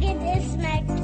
It is this.